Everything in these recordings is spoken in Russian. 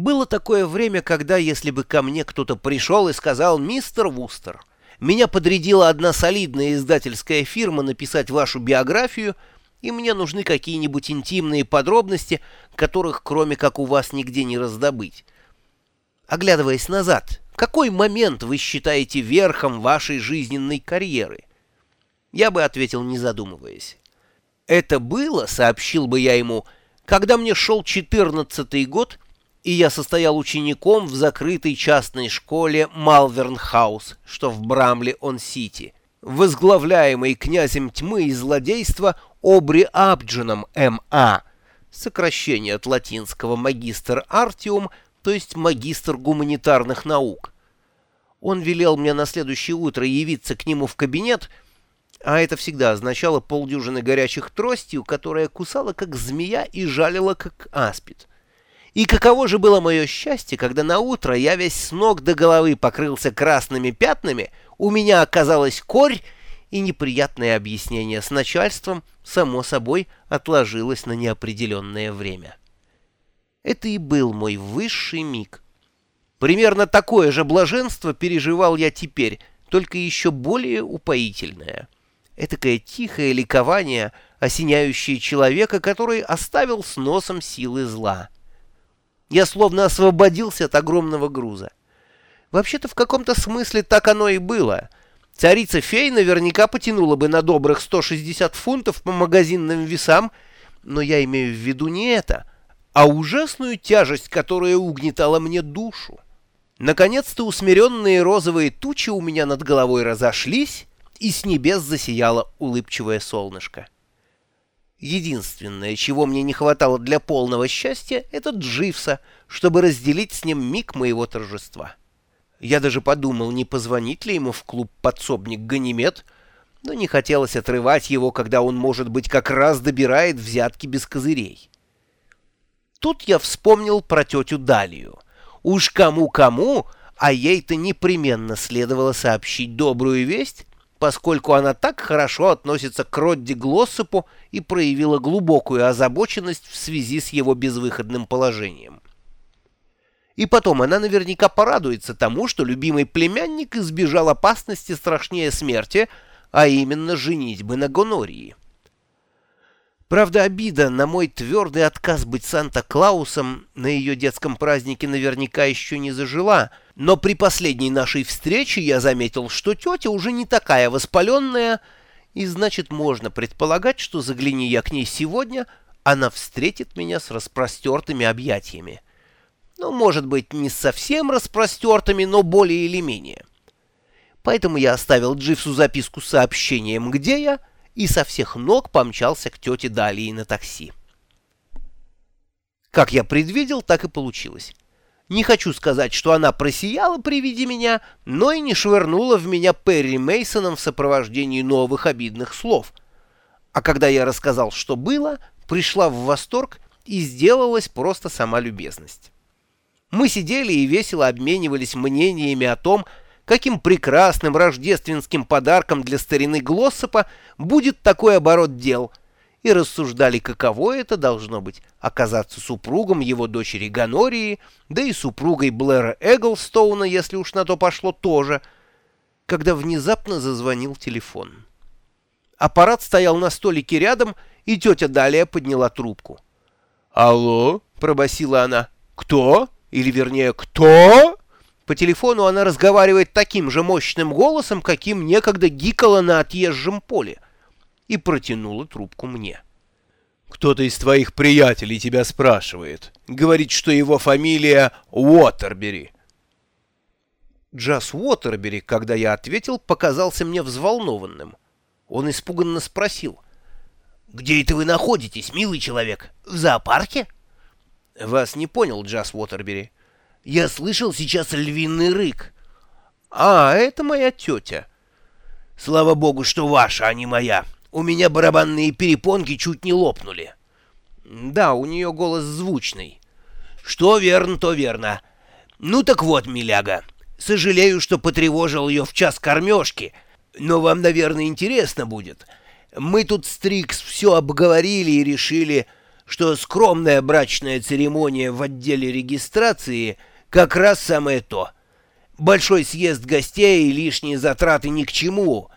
Было такое время, когда, если бы ко мне кто-то пришел и сказал «Мистер Вустер, меня подрядила одна солидная издательская фирма написать вашу биографию, и мне нужны какие-нибудь интимные подробности, которых, кроме как у вас, нигде не раздобыть». Оглядываясь назад, какой момент вы считаете верхом вашей жизненной карьеры? Я бы ответил, не задумываясь. Это было, сообщил бы я ему, когда мне шел четырнадцатый год, и я состоял учеником в закрытой частной школе Малверн-хаус, что в Брамли-он-Сити, возглавляемой князем тьмы и злодейства Обри Абджином М.А., сокращение от латинского «magister artium», то есть магистр гуманитарных наук. Он велел мне на следующее утро явиться к нему в кабинет, а это всегда означало полдюжины горячих тростью, которая кусала как змея и жалила как аспид. И каково же было мое счастье, когда на утро я весь с ног до головы покрылся красными пятнами, у меня оказалась корь, и неприятное объяснение с начальством, само собой, отложилось на неопределенное время. Это и был мой высший миг. Примерно такое же блаженство переживал я теперь, только еще более упоительное. Этакое тихое ликование, осеняющее человека, который оставил с носом силы зла. Я словно освободился от огромного груза. Вообще-то в каком-то смысле так оно и было. Царица-фей наверняка потянула бы на добрых 160 фунтов по магазинным весам, но я имею в виду не это, а ужасную тяжесть, которая угнетала мне душу. Наконец-то усмиренные розовые тучи у меня над головой разошлись, и с небес засияло улыбчивое солнышко. Единственное, чего мне не хватало для полного счастья, это Дживса, чтобы разделить с ним миг моего торжества. Я даже подумал, не позвонить ли ему в клуб «Подсобник Ганимед», но не хотелось отрывать его, когда он, может быть, как раз добирает взятки без козырей. Тут я вспомнил про тетю Далию. Уж кому-кому, а ей-то непременно следовало сообщить добрую весть, поскольку она так хорошо относится к Родди Глоссопу и проявила глубокую озабоченность в связи с его безвыходным положением. И потом она наверняка порадуется тому, что любимый племянник избежал опасности страшнее смерти, а именно женитьбы на Гонории. Правда, обида на мой твердый отказ быть Санта-Клаусом на ее детском празднике наверняка еще не зажила, но при последней нашей встрече я заметил, что тетя уже не такая воспаленная, и значит можно предполагать, что загляни я к ней сегодня, она встретит меня с распростертыми объятиями. Ну, может быть, не совсем распростертыми, но более или менее. Поэтому я оставил Дживсу записку с сообщением «Где я?» И со всех ног помчался к тете Далии на такси. Как я предвидел, так и получилось. Не хочу сказать, что она просияла при виде меня, но и не швырнула в меня Перри Мейсоном в сопровождении новых обидных слов. А когда я рассказал, что было, пришла в восторг и сделалась просто сама любезность. Мы сидели и весело обменивались мнениями о том, каким прекрасным рождественским подарком для старины Глоссопа будет такой оборот дел, и рассуждали, каково это должно быть — оказаться супругом его дочери Ганории, да и супругой Блэра Эглстоуна, если уж на то пошло тоже, когда внезапно зазвонил телефон. Аппарат стоял на столике рядом, и тетя Далия подняла трубку. «Алло?» — пробасила она. «Кто? Или, вернее, кто?» По телефону она разговаривает таким же мощным голосом, каким некогда гикала на отъезжем поле, и протянула трубку мне. «Кто-то из твоих приятелей тебя спрашивает. Говорит, что его фамилия Уотербери». Джаз Уотербери, когда я ответил, показался мне взволнованным. Он испуганно спросил. «Где это вы находитесь, милый человек? В зоопарке?» «Вас не понял, Джаз Уотербери». Я слышал сейчас львиный рык. А, это моя тетя. Слава богу, что ваша, а не моя. У меня барабанные перепонки чуть не лопнули. Да, у нее голос звучный. Что верно, то верно. Ну так вот, миляга, сожалею, что потревожил ее в час кормежки, но вам, наверное, интересно будет. Мы тут с Трикс все обговорили и решили, что скромная брачная церемония в отделе регистрации как раз самое то. Большой съезд гостей и лишние затраты ни к чему.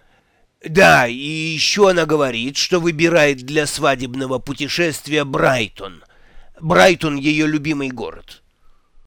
Да, и еще она говорит, что выбирает для свадебного путешествия Брайтон. Брайтон — ее любимый город.